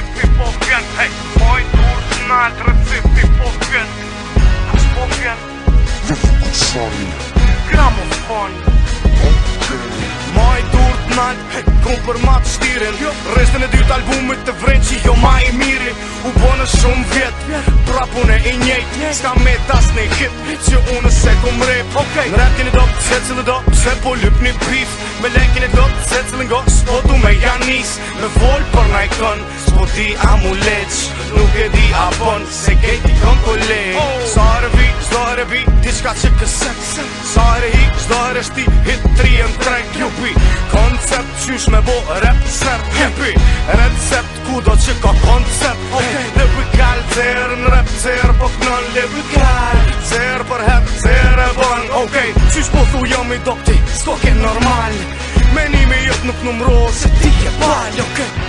recepti po vjen Hej, moj dur të natë recepti po vjen po vjen Jo fukut shoni Gramofon Moj dur të natë Hej, kom për matë shtirin Rezën e dy të albumit të vrenë që jo ma i mirin shumë vjet Prapune i njejt Ska me tas në hip Që unë se ku më rep okay. Në rapkin e do, se cilë do Se po lyp një pif Me lenkin e do, se cilë ngo Spo du me janis Me vol për na i kën Spo di a Nuk e di a bon Se kejt i kën kolej oh. Sa herë vi, zdo herë që kësek Sa herë hi, në trek Jupi, koncept qysh me bo Rep sem kontrol lëbëkaj Zërë për hep, zërë e bon Okej, okay. qysh po thu jam i dopti, s'ko ke normal Menimi jëtë nuk numro, se ti ke pal Okej okay.